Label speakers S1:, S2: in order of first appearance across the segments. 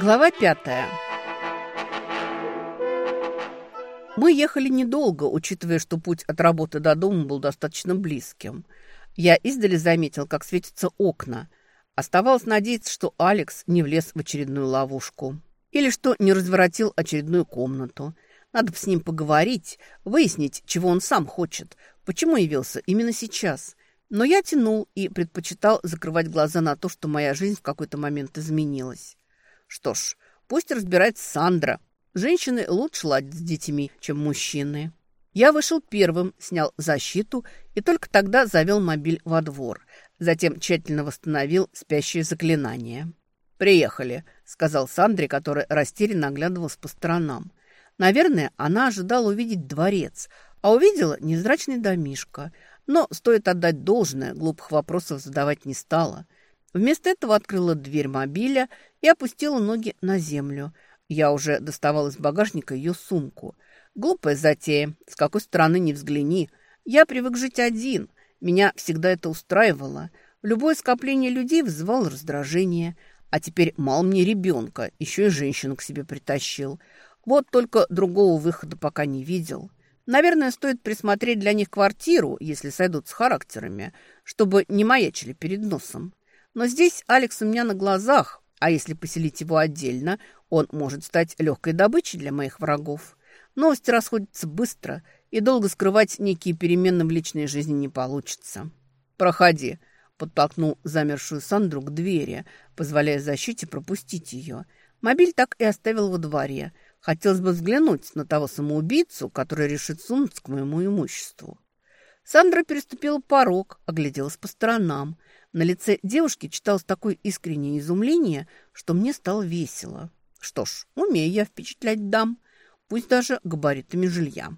S1: Глава пятая. Мы ехали недолго, учитывая, что путь от работы до дома был достаточно близким. Я издали заметил, как светятся окна. Оставалось надеяться, что Алекс не влез в очередную ловушку. Или что не разворотил очередную комнату. Надо бы с ним поговорить, выяснить, чего он сам хочет, почему явился именно сейчас. Но я тянул и предпочитал закрывать глаза на то, что моя жизнь в какой-то момент изменилась. Что ж, пусть разбирается Сандра. Женщины лучше ладят с детьми, чем мужчины. Я вышел первым, снял защиту и только тогда завел мобиль во двор. Затем тщательно восстановил спящее заклинание. «Приехали», — сказал Сандре, который растерянно оглядывался по сторонам. Наверное, она ожидала увидеть дворец, а увидела невзрачный домишко. Но стоит отдать должное, глупых вопросов задавать не стала. Вместо этого открыла дверь мобиля и опустила ноги на землю. Я уже доставал из багажника ее сумку. Глупая затея, с какой стороны не взгляни. Я привык жить один, меня всегда это устраивало. Любое скопление людей вызывало раздражение. А теперь мало мне ребенка, еще и женщину к себе притащил. Вот только другого выхода пока не видел. Наверное, стоит присмотреть для них квартиру, если сойдут с характерами, чтобы не маячили перед носом. Но здесь Алекс у меня на глазах, а если поселить его отдельно, он может стать легкой добычей для моих врагов. Новости расходятся быстро, и долго скрывать некие перемены в личной жизни не получится. «Проходи», – подтолкнул замершую Сандру к двери, позволяя защите пропустить ее. Мобиль так и оставил во дворе. Хотелось бы взглянуть на того самоубийцу, который решит сунуться к моему имуществу. Сандра переступила порог, огляделась по сторонам – на лице девушки читалось такое искреннее изумление, что мне стало весело. Что ж, умею я впечатлять дам, пусть даже габаритами жилья.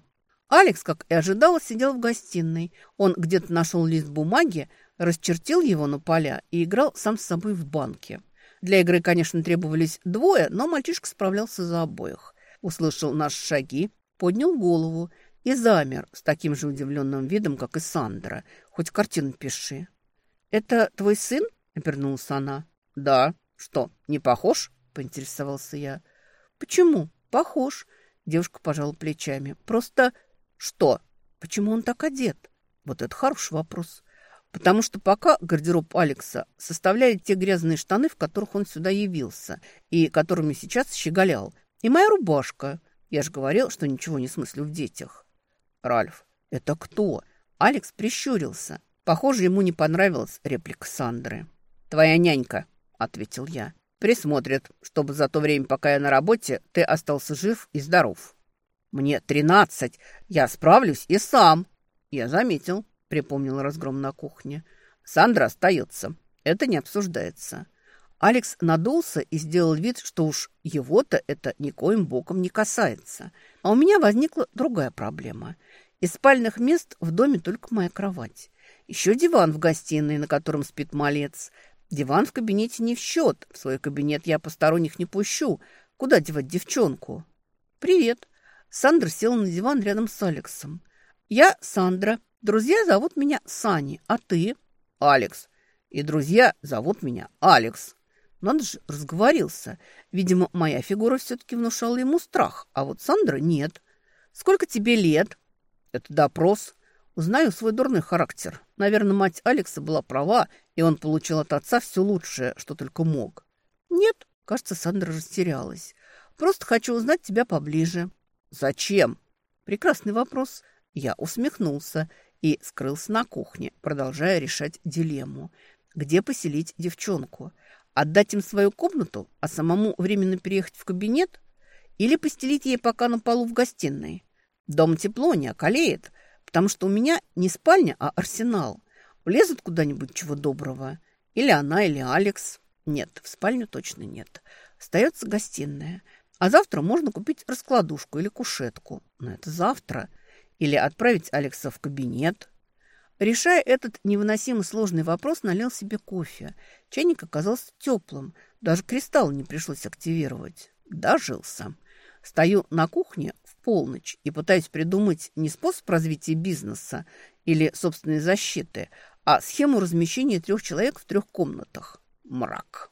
S1: Алекс, как и ожидал, сидел в гостиной. Он где-то нашел лист бумаги, расчертил его на поля и играл сам с собой в банке. Для игры, конечно, требовались двое, но мальчишка справлялся за обоих. Услышал наши шаги, поднял голову и замер с таким же удивленным видом, как и Сандра. Хоть картину пиши. «Это твой сын?» – обернулась она. «Да. Что, не похож?» – поинтересовался я. «Почему? Похож». Девушка пожала плечами. «Просто что? Почему он так одет?» Вот это хороший вопрос. Потому что пока гардероб Алекса составляет те грязные штаны, в которых он сюда явился, и которыми сейчас щеголял, и моя рубашка. Я же говорил, что ничего не смыслю в детях. Ральф, это кто? Алекс прищурился. Похоже, ему не понравилась реплика Сандры. «Твоя нянька», — ответил я. «Присмотрит, чтобы за то время, пока я на работе, ты остался жив и здоров». «Мне тринадцать. Я справлюсь и сам». «Я заметил», — припомнил разгром на кухне. «Сандра остается. Это не обсуждается». Алекс надулся и сделал вид, что уж его-то это никоим боком не касается. А у меня возникла другая проблема. Из спальных мест в доме только моя кровать. Еще диван в гостиной, на котором спит малец. Диван в кабинете не в счет. В свой кабинет я посторонних не пущу. Куда девать девчонку? «Привет». Сандра села на диван рядом с Алексом. «Я Сандра. Друзья зовут меня Сани. А ты?» «Алекс. И друзья зовут меня Алекс». Надо же, разговорился. Видимо, моя фигура все-таки внушала ему страх, а вот Сандра нет. «Сколько тебе лет?» «Это допрос. Узнаю свой дурный характер. Наверное, мать Алекса была права, и он получил от отца все лучшее, что только мог. Нет, кажется, Сандра растерялась. Просто хочу узнать тебя поближе. Зачем? Прекрасный вопрос. Я усмехнулся и скрылся на кухне, продолжая решать дилемму. Где поселить девчонку? Отдать им свою комнату, а самому временно переехать в кабинет? Или постелить ей пока на полу в гостиной? Дом тепло, не околеет – потому что у меня не спальня, а арсенал. Влезут куда-нибудь чего доброго. Или она, или Алекс. Нет, в спальню точно нет. Остается гостиная. А завтра можно купить раскладушку или кушетку. Но это завтра. Или отправить Алекса в кабинет. Решая этот невыносимо сложный вопрос, налил себе кофе. Чайник оказался теплым. Даже кристалл не пришлось активировать. Дожился. Стою на кухне в полночь и пытаюсь придумать не способ развития бизнеса или собственной защиты, а схему размещения трех человек в трех комнатах. Мрак.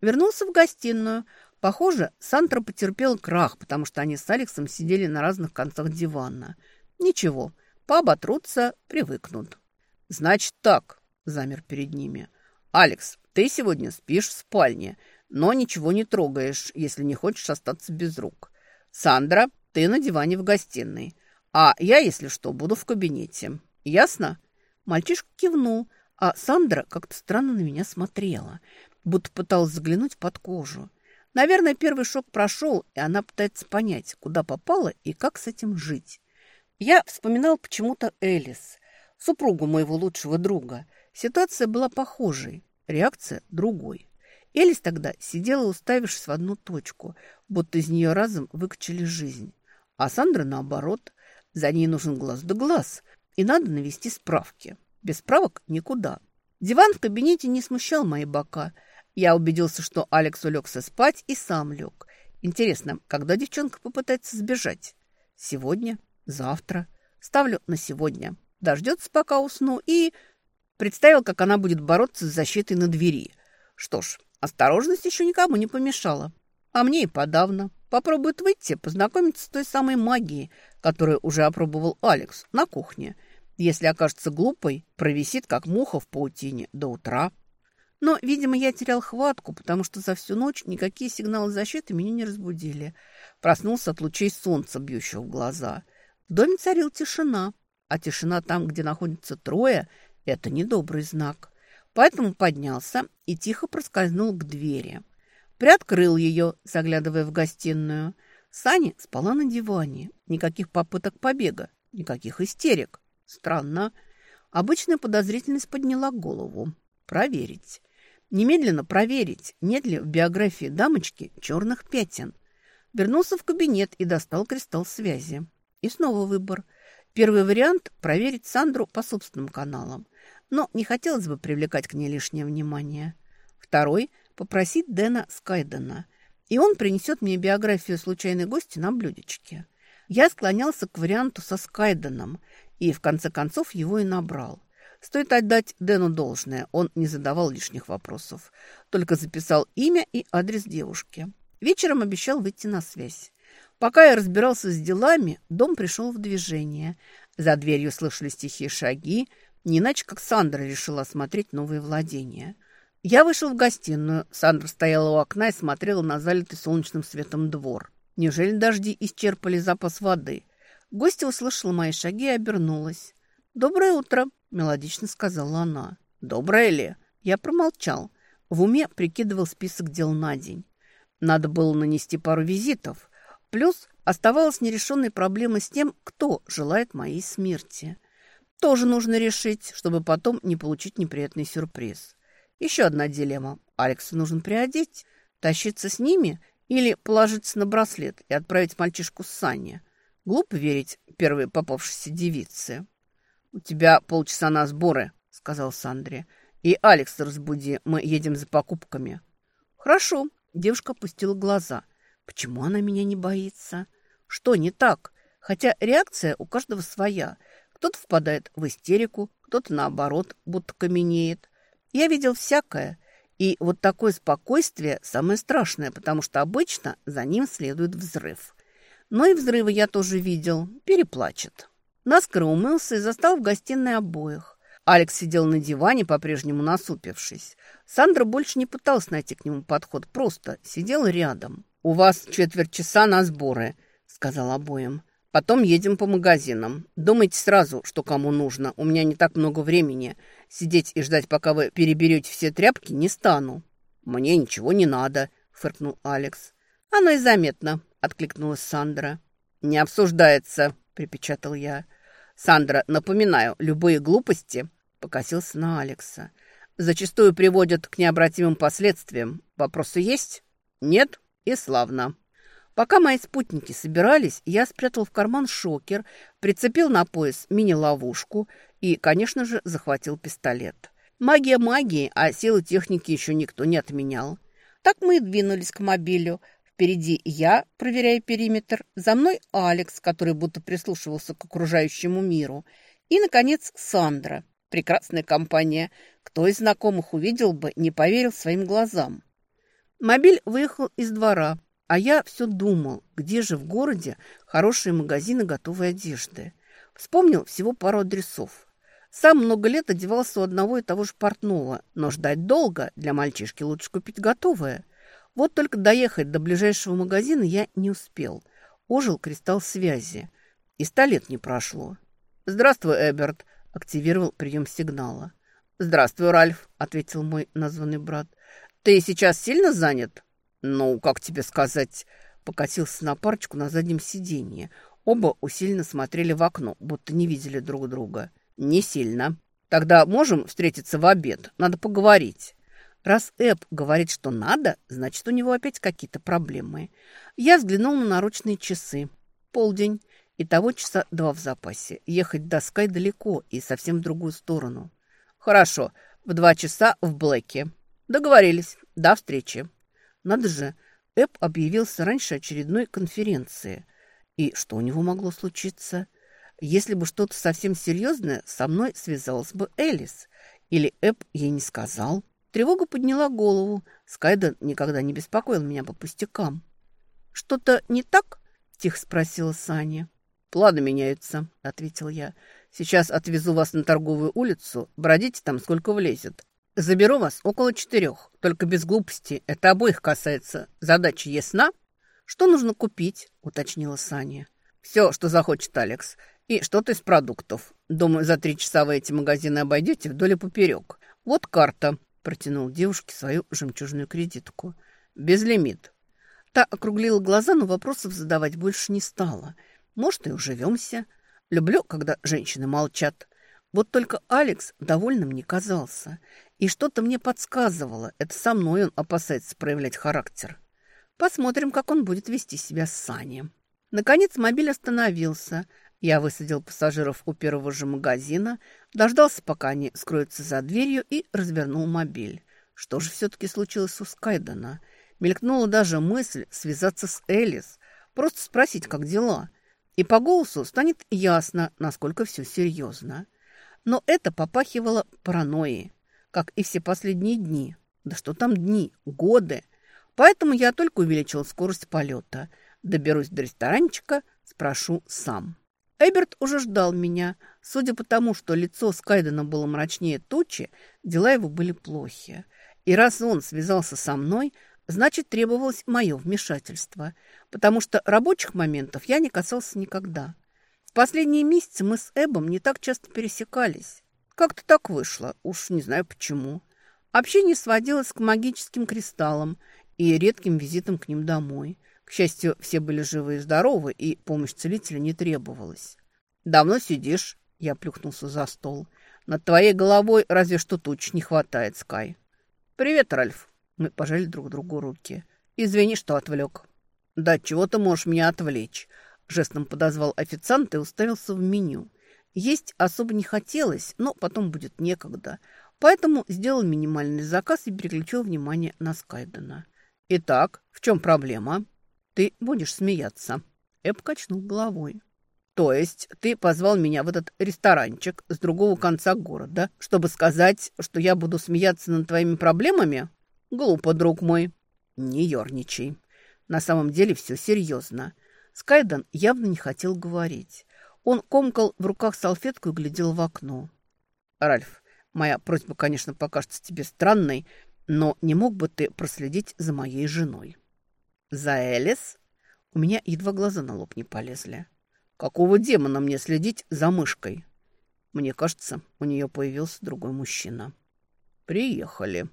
S1: Вернулся в гостиную, Похоже, Сандра потерпел крах, потому что они с Алексом сидели на разных концах дивана. Ничего, пооботрутся, привыкнут. «Значит так», — замер перед ними. «Алекс, ты сегодня спишь в спальне, но ничего не трогаешь, если не хочешь остаться без рук. Сандра, ты на диване в гостиной, а я, если что, буду в кабинете. Ясно?» Мальчишка кивнул, а Сандра как-то странно на меня смотрела, будто пыталась заглянуть под кожу. Наверное, первый шок прошел, и она пытается понять, куда попала и как с этим жить. Я вспоминал почему-то Элис, супругу моего лучшего друга. Ситуация была похожей, реакция другой. Элис тогда сидела, уставившись в одну точку, будто из нее разом выкачали жизнь. А Сандра наоборот. За ней нужен глаз да глаз, и надо навести справки. Без справок никуда. Диван в кабинете не смущал мои бока – я убедился, что Алекс улегся спать и сам лег. Интересно, когда девчонка попытается сбежать? Сегодня? Завтра? Ставлю на сегодня. Дождется, пока усну, и... Представил, как она будет бороться с защитой на двери. Что ж, осторожность еще никому не помешала. А мне и подавно. Попробует выйти, познакомиться с той самой магией, которую уже опробовал Алекс на кухне. Если окажется глупой, провисит, как муха в паутине, до утра. Но, видимо, я терял хватку, потому что за всю ночь никакие сигналы защиты меня не разбудили. Проснулся от лучей солнца, бьющего в глаза. В доме царил тишина, а тишина там, где находится трое, это недобрый знак. Поэтому поднялся и тихо проскользнул к двери. Приоткрыл ее, заглядывая в гостиную. Сани спала на диване. Никаких попыток побега, никаких истерик. Странно. Обычная подозрительность подняла голову. Проверить. Немедленно проверить, нет ли в биографии дамочки черных пятен. Вернулся в кабинет и достал кристалл связи. И снова выбор. Первый вариант – проверить Сандру по собственным каналам. Но не хотелось бы привлекать к ней лишнее внимание. Второй – попросить Дэна Скайдена. И он принесет мне биографию случайной гости на блюдечке. Я склонялся к варианту со Скайденом и в конце концов его и набрал. Стоит отдать Дэну должное, он не задавал лишних вопросов, только записал имя и адрес девушки. Вечером обещал выйти на связь. Пока я разбирался с делами, дом пришел в движение. За дверью слышались тихие шаги, не иначе как Сандра решила осмотреть новые владения. Я вышел в гостиную. Сандра стояла у окна и смотрела на залитый солнечным светом двор. Неужели дожди исчерпали запас воды? Гостья услышала мои шаги и обернулась. «Доброе утро», – мелодично сказала она. «Доброе ли?» Я промолчал. В уме прикидывал список дел на день. Надо было нанести пару визитов. Плюс оставалась нерешенной проблема с тем, кто желает моей смерти. Тоже нужно решить, чтобы потом не получить неприятный сюрприз. Еще одна дилемма. Алекса нужно приодеть, тащиться с ними или положиться на браслет и отправить мальчишку с Санни. Глупо верить первой попавшейся девице. «У тебя полчаса на сборы», — сказал Сандре. «И Алекс разбуди, мы едем за покупками». «Хорошо», — девушка опустила глаза. «Почему она меня не боится? Что не так? Хотя реакция у каждого своя. Кто-то впадает в истерику, кто-то наоборот, будто каменеет. Я видел всякое». И вот такое спокойствие самое страшное, потому что обычно за ним следует взрыв. Но и взрывы я тоже видел. Переплачет. Наскоро умылся и застал в гостиной обоих. Алекс сидел на диване, по-прежнему насупившись. Сандра больше не пыталась найти к нему подход, просто сидел рядом. «У вас четверть часа на сборы», — сказал обоим. «Потом едем по магазинам. Думайте сразу, что кому нужно. У меня не так много времени. Сидеть и ждать, пока вы переберете все тряпки, не стану». «Мне ничего не надо», — фыркнул Алекс. «Оно и заметно», — откликнулась Сандра. «Не обсуждается», — припечатал я. Сандра, напоминаю, любые глупости, покосился на Алекса, зачастую приводят к необратимым последствиям. Вопросы есть? Нет? И славно. Пока мои спутники собирались, я спрятал в карман шокер, прицепил на пояс мини-ловушку и, конечно же, захватил пистолет. Магия магии, а силы техники еще никто не отменял. Так мы и двинулись к мобилю, Впереди я, проверяя периметр, за мной Алекс, который будто прислушивался к окружающему миру, и, наконец, Сандра. Прекрасная компания. Кто из знакомых увидел бы, не поверил своим глазам. Мобиль выехал из двора, а я все думал, где же в городе хорошие магазины готовой одежды. Вспомнил всего пару адресов. Сам много лет одевался у одного и того же портного, но ждать долго, для мальчишки лучше купить готовое. Вот только доехать до ближайшего магазина я не успел. Ожил кристалл связи. И ста лет не прошло. «Здравствуй, Эберт», — активировал прием сигнала. «Здравствуй, Ральф», — ответил мой названный брат. «Ты сейчас сильно занят?» «Ну, как тебе сказать?» Покатился на парочку на заднем сиденье. Оба усиленно смотрели в окно, будто не видели друг друга. «Не сильно. Тогда можем встретиться в обед? Надо поговорить». Раз Эб говорит, что надо, значит, у него опять какие-то проблемы. Я взглянул на наручные часы. Полдень. И того часа два в запасе. Ехать до Скай далеко и совсем в другую сторону. Хорошо. В два часа в Блэке. Договорились. До встречи. Надо же, Эб объявился раньше очередной конференции. И что у него могло случиться? Если бы что-то совсем серьезное, со мной связалась бы Элис. Или Эб ей не сказал. Тревога подняла голову. Скайден никогда не беспокоил меня по пустякам. «Что-то не так?» – тихо спросила Саня. «Планы меняются», – ответил я. «Сейчас отвезу вас на торговую улицу. Бродите там, сколько влезет. Заберу вас около четырех. Только без глупости. Это обоих касается. Задача ясна?» «Что нужно купить?» – уточнила Саня. «Все, что захочет Алекс. И что-то из продуктов. Думаю, за три часа вы эти магазины обойдете вдоль и поперек. Вот карта протянул девушке свою жемчужную кредитку. «Безлимит». Та округлила глаза, но вопросов задавать больше не стала. «Может, и уживемся. Люблю, когда женщины молчат. Вот только Алекс довольным не казался. И что-то мне подсказывало. Это со мной он опасается проявлять характер. Посмотрим, как он будет вести себя с Саней». Наконец мобиль остановился. Я высадил пассажиров у первого же магазина, дождался, пока они скроются за дверью, и развернул мобиль. Что же все-таки случилось у Скайдена? Мелькнула даже мысль связаться с Элис, просто спросить, как дела. И по голосу станет ясно, насколько все серьезно. Но это попахивало паранойей, как и все последние дни. Да что там дни, годы. Поэтому я только увеличил скорость полета. Доберусь до ресторанчика, спрошу сам. Эберт уже ждал меня. Судя по тому, что лицо Скайдена было мрачнее тучи, дела его были плохи. И раз он связался со мной, значит, требовалось мое вмешательство, потому что рабочих моментов я не касался никогда. В последние месяцы мы с Эбом не так часто пересекались. Как-то так вышло, уж не знаю почему. Общение сводилось к магическим кристаллам и редким визитам к ним домой – к счастью, все были живы и здоровы, и помощь целителя не требовалась. «Давно сидишь?» – я плюхнулся за стол. «Над твоей головой разве что туч не хватает, Скай». «Привет, Ральф». Мы пожали друг другу руки. «Извини, что отвлек». «Да чего ты можешь меня отвлечь?» Жестом подозвал официант и уставился в меню. Есть особо не хотелось, но потом будет некогда. Поэтому сделал минимальный заказ и переключил внимание на Скайдена. «Итак, в чем проблема?» ты будешь смеяться». Эб качнул головой. «То есть ты позвал меня в этот ресторанчик с другого конца города, чтобы сказать, что я буду смеяться над твоими проблемами? Глупо, друг мой. Не ерничай. На самом деле все серьезно». Скайден явно не хотел говорить. Он комкал в руках салфетку и глядел в окно. «Ральф, моя просьба, конечно, покажется тебе странной, но не мог бы ты проследить за моей женой?» «За Элис?» У меня едва глаза на лоб не полезли. «Какого демона мне следить за мышкой?» Мне кажется, у нее появился другой мужчина. «Приехали».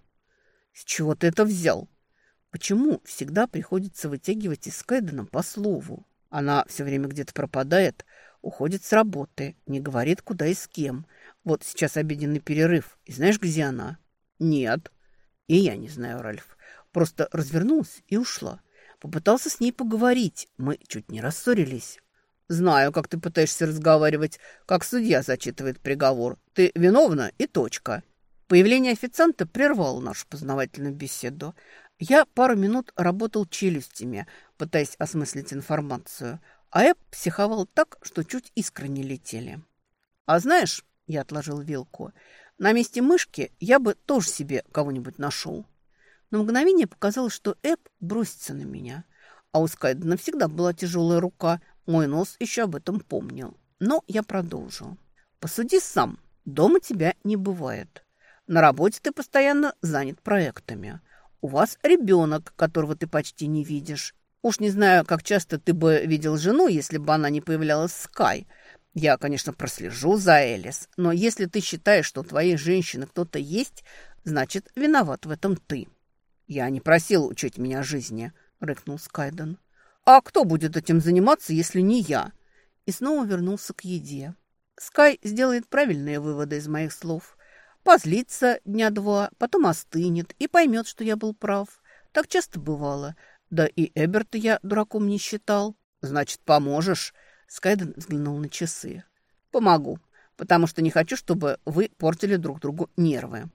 S1: «С чего ты это взял?» «Почему всегда приходится вытягивать из Скайдена по слову? Она все время где-то пропадает, уходит с работы, не говорит, куда и с кем. Вот сейчас обеденный перерыв, и знаешь, где она?» «Нет». «И я не знаю, Ральф. Просто развернулась и ушла. Попытался с ней поговорить. Мы чуть не рассорились. Знаю, как ты пытаешься разговаривать, как судья зачитывает приговор. Ты виновна и точка. Появление официанта прервало нашу познавательную беседу. Я пару минут работал челюстями, пытаясь осмыслить информацию, а я психовал так, что чуть искры не летели. А знаешь, я отложил вилку, на месте мышки я бы тоже себе кого-нибудь нашел. На мгновение показалось, что Эб бросится на меня. А у Скайдена всегда была тяжелая рука. Мой нос еще об этом помнил. Но я продолжу. Посуди сам. Дома тебя не бывает. На работе ты постоянно занят проектами. У вас ребенок, которого ты почти не видишь. Уж не знаю, как часто ты бы видел жену, если бы она не появлялась в Скай. Я, конечно, прослежу за Элис, но если ты считаешь, что у твоей женщины кто-то есть, значит, виноват в этом ты. Я не просил учить меня жизни, рыкнул Скайден. А кто будет этим заниматься, если не я? И снова вернулся к еде. Скай сделает правильные выводы из моих слов. Позлится дня два, потом остынет и поймет, что я был прав. Так часто бывало. Да и Эберта я дураком не считал. Значит, поможешь. Скайден взглянул на часы. «Помогу, потому что не хочу, чтобы вы портили друг другу нервы».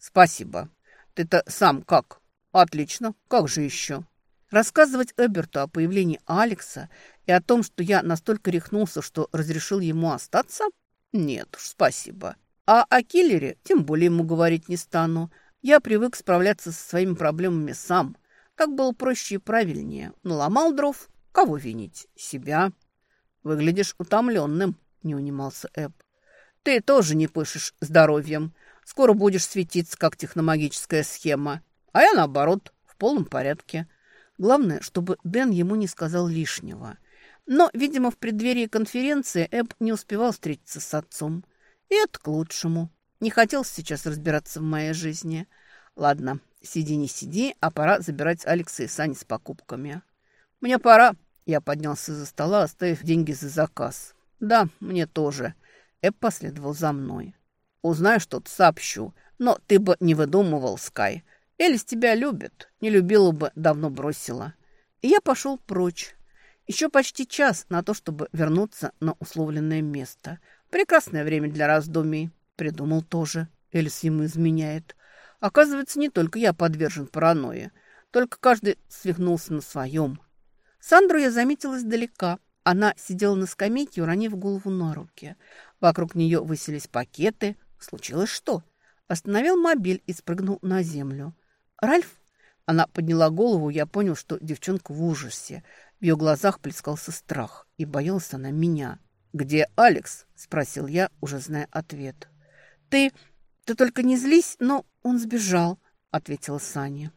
S1: «Спасибо. Ты-то сам как?» «Отлично. Как же еще?» Рассказывать Эберту о появлении Алекса и о том, что я настолько рехнулся, что разрешил ему остаться? Нет уж, спасибо. А о киллере тем более ему говорить не стану. Я привык справляться со своими проблемами сам. Так было проще и правильнее. Наломал дров. Кого винить? Себя. «Выглядишь утомленным», — не унимался Эб. «Ты тоже не пышешь здоровьем. Скоро будешь светиться, как техномагическая схема. А я, наоборот, в полном порядке. Главное, чтобы Дэн ему не сказал лишнего. Но, видимо, в преддверии конференции Эб не успевал встретиться с отцом. И это к лучшему. Не хотел сейчас разбираться в моей жизни. Ладно, сиди не сиди, а пора забирать Алекса и Сани с покупками. Мне пора, я поднялся за стола, оставив деньги за заказ. «Да, мне тоже». Эб последовал за мной. «Узнаю что-то, сообщу. Но ты бы не выдумывал, Скай. Элис тебя любит. Не любила бы, давно бросила». И я пошел прочь. Еще почти час на то, чтобы вернуться на условленное место. Прекрасное время для раздумий. Придумал тоже. Элис ему изменяет. Оказывается, не только я подвержен паранойе. Только каждый свихнулся на своем. Сандру я заметила издалека. Она сидела на скамейке, уронив голову на руки. Вокруг нее высились пакеты. Случилось что? Остановил мобиль и спрыгнул на землю. «Ральф?» Она подняла голову, я понял, что девчонка в ужасе. В ее глазах плескался страх, и боялась она меня. «Где Алекс?» – спросил я, уже зная ответ. «Ты... ты только не злись, но он сбежал», – ответила Саня.